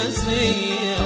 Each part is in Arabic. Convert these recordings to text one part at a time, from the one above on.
المسيح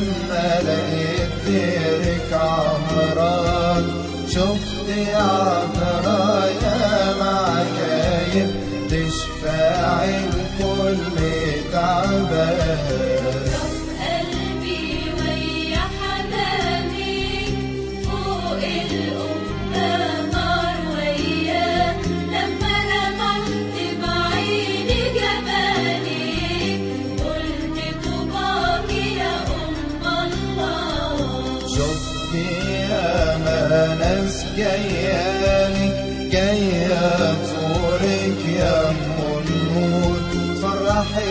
لما لقيت ديرك عمران شفت يا عمران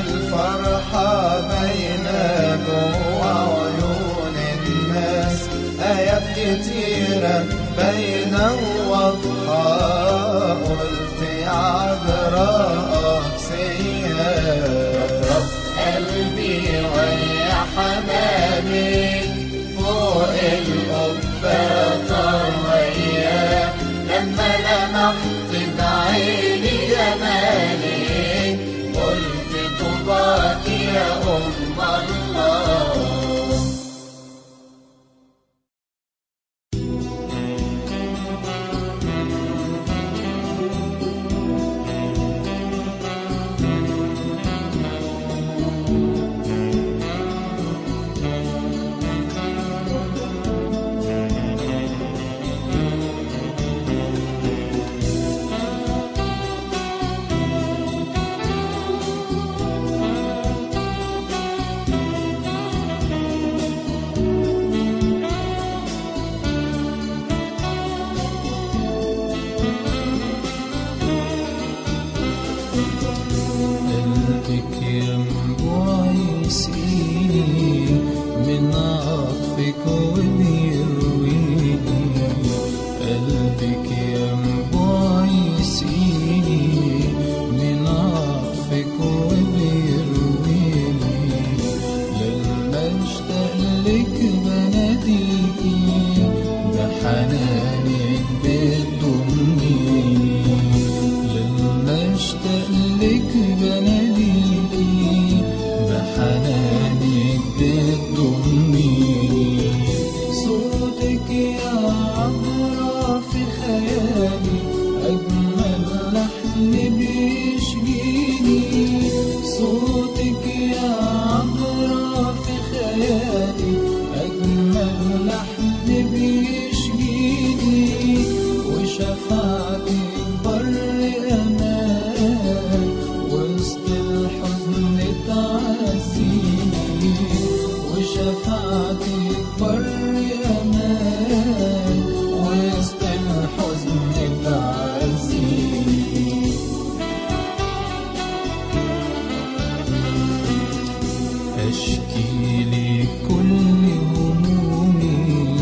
الفرحة بين جوع عيون الناس آيات كتيرة باينة وواضحة قلت يا عذراء سياد قلبي ويا حمامي فوق القبة طرية لما لمحت بعيني جمالي aquí. صوتك ينبوع يسقيني من عطفك وجهك لكل همومي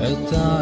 أتعب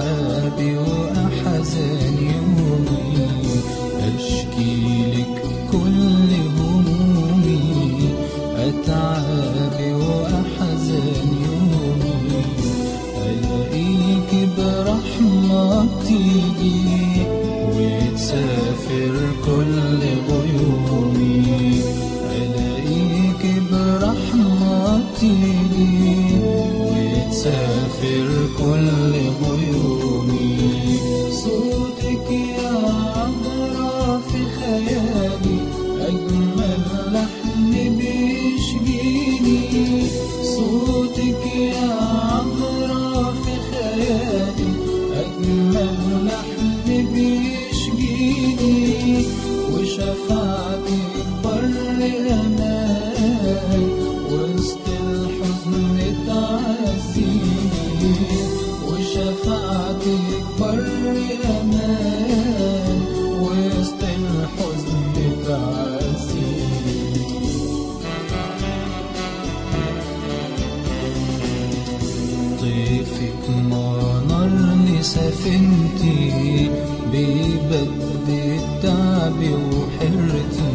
قلبي وحرتي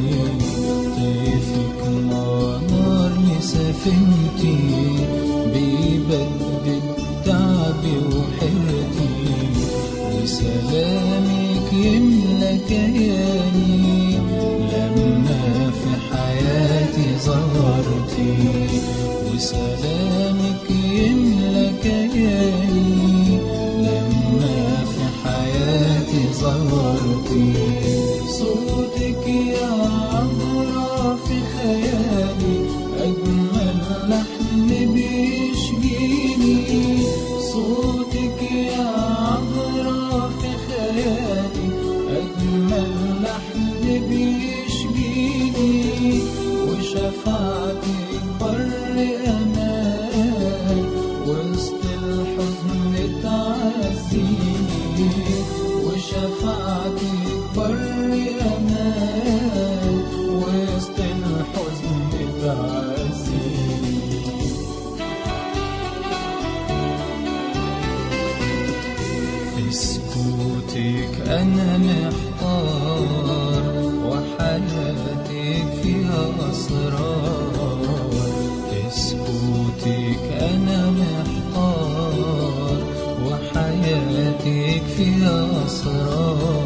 طيفك نار سفنتي ببدد تعبي وحرتي. وسلامك يملى كيفي أسرار إثبوتك أنا محتار وحياتك فيها أسرار.